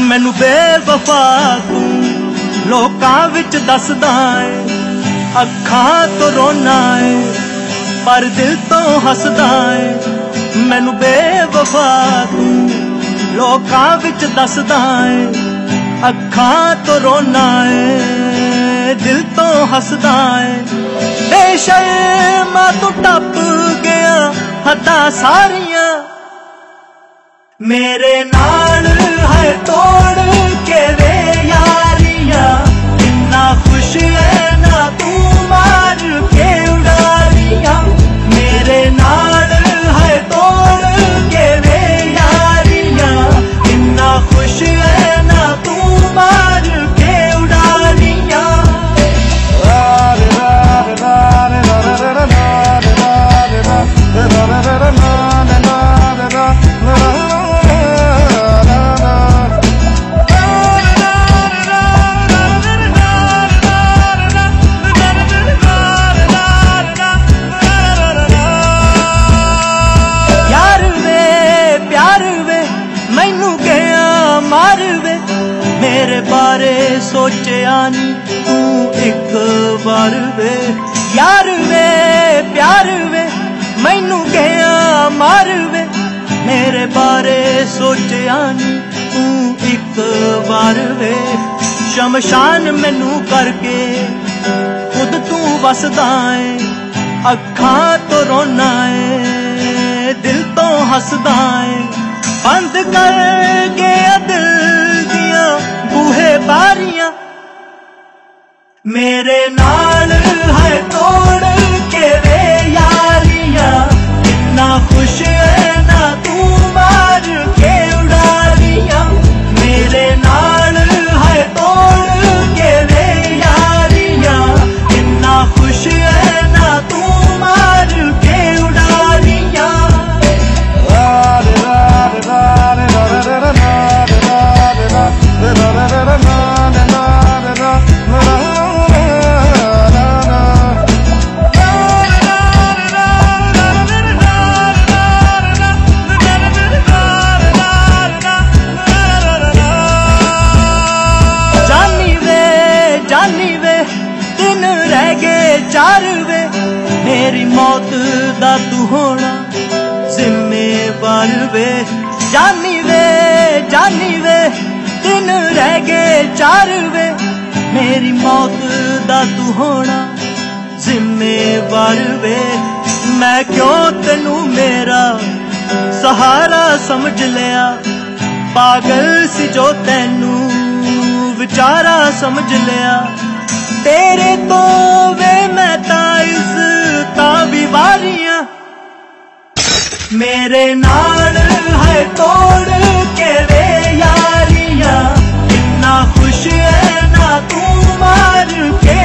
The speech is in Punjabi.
ਮੈਨੂੰ ਬੇਵਫਾ ਤੂੰ ਲੋਕਾਂ ਵਿੱਚ ਦੱਸਦਾ ਏ, ਅੱਖਾਂ ਤੋਂ ਰੋਣਾ ਏ, ਪਰ ਦਿਲ ਤੋਂ ਹੱਸਦਾ ਏ। ਮੈਨੂੰ ਬੇਵਫਾ ਤੂੰ ਲੋਕਾਂ ਵਿੱਚ ਦੱਸਦਾ ਏ, ਅੱਖਾਂ ਤੋਂ ਰੋਣਾ ਏ। ਦਿਲ ਤੋਂ ਹੱਸਦਾ ਏ। ਬੇਸ਼ਰਮਾ ਤੂੰ ਟੱਪ ਗਿਆ, ਹੱਦਾਂ ਸਾਰੀਆਂ। ਮੇਰੇ ਨਾਲ ਹੈ ਤੋੜ ਕੇ ਵੇ ਯਾਰੀਆਂ ਬਾਰੇ ਸੋਚਿਆ ਨੀ, ਤੂੰ ਇੱਕ ਵਾਰ ਵੇ। ਯਾਰ ਵੇ, ਪਿਆਰ ਵੇ, ਮੈਨੂੰ ਗਿਆ ਮਾਰ ਵੇ। ਮੇਰੇ ਬਾਰੇ ਸੋਚਿਆ ਨੀ, ਤੂੰ ਇੱਕ ਵਾਰ ਵੇ। ਸ਼ਮਸ਼ਾਨ ਮੈਨੂੰ ਕਰਕੇ ਖੁਦ ਤੂੰ ਵਸਦਾ ਏ, ਅੱਖਾਂ ਤੋਂ ਰੋਣਾ ਏ, ਦਿਲ ਤੋਂ ਹੱਸਦਾ ਏ। ਬੰਦ ਕਰ ਬਾਰੀਆਂ। ਮੇਰੇ ਨਾਲ ਹੈ ਤੋੜ ਰਹਿ ਗਏ ਚਾਰ ਵੇ, ਮੇਰੀ ਮੌਤ ਦਾ ਤੂੰ ਹੋਣਾ ਜ਼ਿੰਮੇਵਾਰ ਵੇ। ਜਾਨੀ ਵੇ ਜਾਨੀ ਵੇ ਤਿੰਨ ਰਹਿ ਗਏ ਚਾਰ ਵੇ, ਮੇਰੀ ਮੌਤ ਦਾ ਤੂੰ ਹੋਣਾ ਜ਼ਿੰਮੇਵਾਰ ਵੇ। ਮੈਂ ਕਿਉਂ ਤੈਨੂੰ ਮੇਰਾ ਸਹਾਰਾ ਸਮਝ ਲਿਆ? ਪਾਗਲ ਸੀ ਜੋ ਤੈਨੂੰ ਵਿਚਾਰਾ ਸਮਝ ਲਿਆ। ਤੇਰੇ ਤੋਂ ਵੇ ਮੈਂ ਤਾਂ ਇਸ ਤਾਂ ਬਿਵਾਰੀਆਂ ਮੇਰੇ ਨਾਲ ਹੈ ਤੋੜ ਕੇ ਵੇ ਯਾਰੀਆਂ। ਕਿੰਨਾ ਖੁਸ਼ ਹੈ ਨਾ ਤੂੰ ਮਾਰ ਕੇ